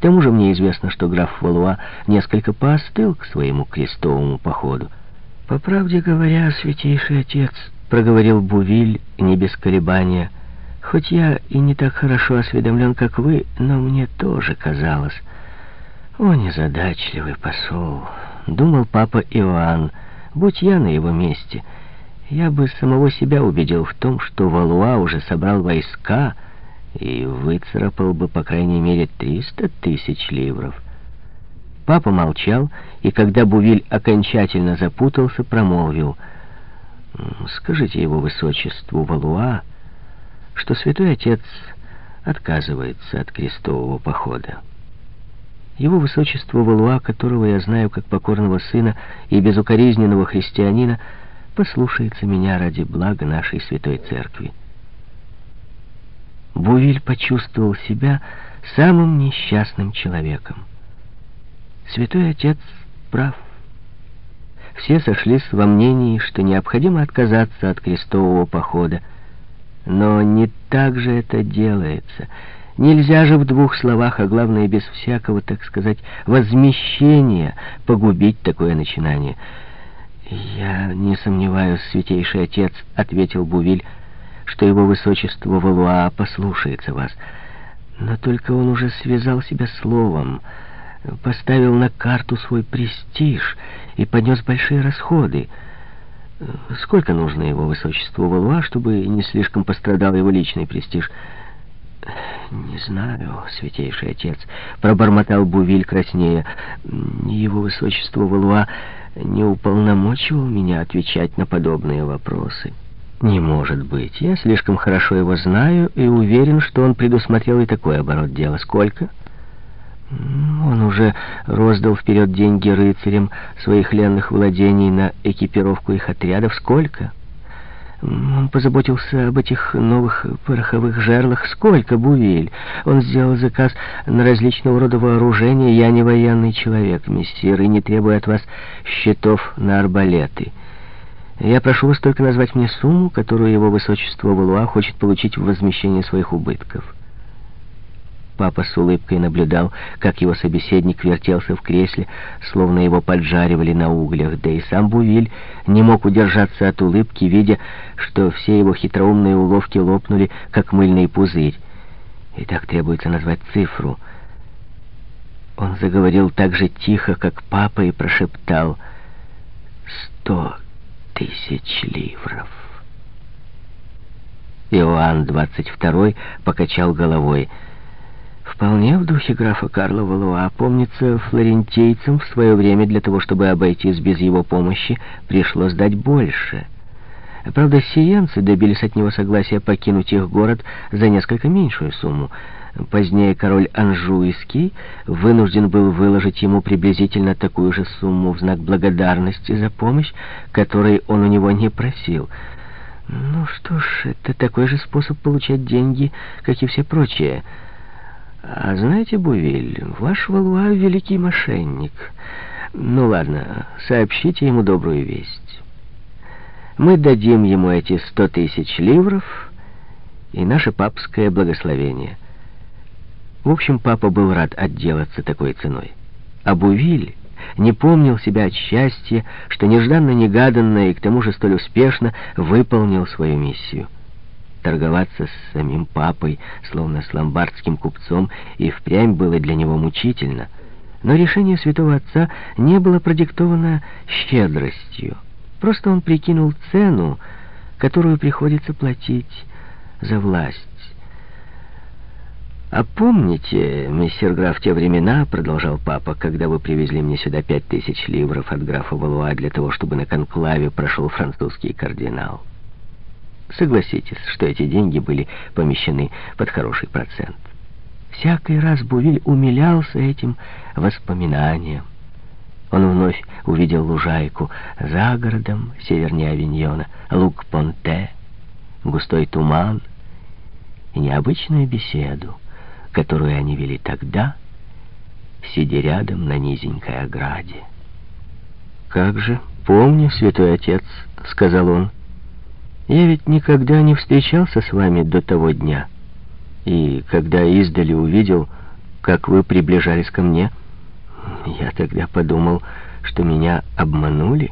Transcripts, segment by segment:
К тому же мне известно, что граф Валуа несколько поостыл к своему крестовому походу. «По правде говоря, святейший отец», — проговорил Бувиль не без колебания, — «хоть я и не так хорошо осведомлен, как вы, но мне тоже казалось...» «О, незадачливый посол!» — думал папа Иоанн. «Будь я на его месте, я бы самого себя убедил в том, что Валуа уже собрал войска и выцарапал бы, по крайней мере, триста тысяч ливров». Папа молчал, и когда Бувиль окончательно запутался, промолвил. «Скажите его высочеству Валуа, что святой отец отказывается от крестового похода». Его высочество Валуа, которого я знаю как покорного сына и безукоризненного христианина, послушается меня ради блага нашей святой церкви. Бувиль почувствовал себя самым несчастным человеком. Святой Отец прав. Все сошлись во мнении, что необходимо отказаться от крестового похода. Но не так же это делается — Нельзя же в двух словах, а главное, без всякого, так сказать, возмещения, погубить такое начинание. «Я не сомневаюсь, святейший отец», — ответил Бувиль, «что его высочество Валуа послушается вас. Но только он уже связал себя словом, поставил на карту свой престиж и понес большие расходы. Сколько нужно его высочеству Валуа, чтобы не слишком пострадал его личный престиж?» «Не знаю, святейший отец», — пробормотал Бувиль краснея. «Его высочество Валуа не уполномочивал меня отвечать на подобные вопросы». «Не может быть. Я слишком хорошо его знаю и уверен, что он предусмотрел и такой оборот дела. Сколько?» «Он уже роздал вперед деньги рыцарям своих ленных владений на экипировку их отрядов. Сколько?» Он позаботился об этих новых пороховых жерлах. Сколько, Бувиль? Он сделал заказ на различного рода вооружения. Я не военный человек, мессир, и не требую от вас счетов на арбалеты. Я прошу вас только назвать мне сумму, которую его высочество Валуа хочет получить в возмещение своих убытков». Папа с улыбкой наблюдал, как его собеседник вертелся в кресле, словно его поджаривали на углях, да и сам Бувиль не мог удержаться от улыбки, видя, что все его хитроумные уловки лопнули, как мыльный пузырь. И так требуется назвать цифру. Он заговорил так же тихо, как папа, и прошептал «Сто тысяч ливров». Иоанн второй покачал головой — Вполне в духе графа Карла Валуа. Помнится, флорентийцам в свое время для того, чтобы обойтись без его помощи, пришлось дать больше. Правда, сиенцы добились от него согласия покинуть их город за несколько меньшую сумму. Позднее король Анжуйский вынужден был выложить ему приблизительно такую же сумму в знак благодарности за помощь, которой он у него не просил. Ну что ж, это такой же способ получать деньги, как и все прочие. А знаете, Бувиль, ваш Валуа — великий мошенник. Ну ладно, сообщите ему добрую весть. Мы дадим ему эти сто тысяч ливров и наше папское благословение. В общем, папа был рад отделаться такой ценой. А Бувиль не помнил себя от счастья, что нежданно-негаданно и к тому же столь успешно выполнил свою миссию. Торговаться с самим папой, словно с ломбардским купцом, и впрямь было для него мучительно. Но решение святого отца не было продиктовано щедростью. Просто он прикинул цену, которую приходится платить за власть. «А помните, мессир граф, те времена, — продолжал папа, — когда вы привезли мне сюда пять тысяч ливров от графа Валуа для того, чтобы на конклаве прошел французский кардинал?» Согласитесь, что эти деньги были помещены под хороший процент. Всякий раз Бувиль умилялся этим воспоминанием. Он вновь увидел лужайку за городом, севернее Авиньона, луг Понте, густой туман и необычную беседу, которую они вели тогда, сидя рядом на низенькой ограде. «Как же, помню, святой отец», — сказал он, — я ведь никогда не встречался с вами до того дня. И когда издали увидел, как вы приближались ко мне, я тогда подумал, что меня обманули,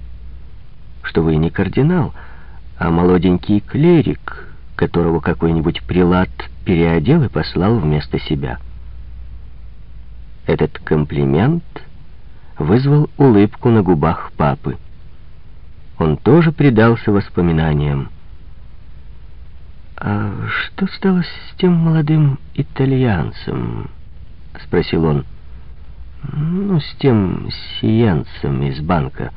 что вы не кардинал, а молоденький клерик, которого какой-нибудь прилад переодел и послал вместо себя. Этот комплимент вызвал улыбку на губах папы. Он тоже предался воспоминаниям. «А что стало с тем молодым итальянцем?» — спросил он. «Ну, с тем сиенцем из банка».